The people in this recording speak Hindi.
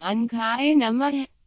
Ankaye Namah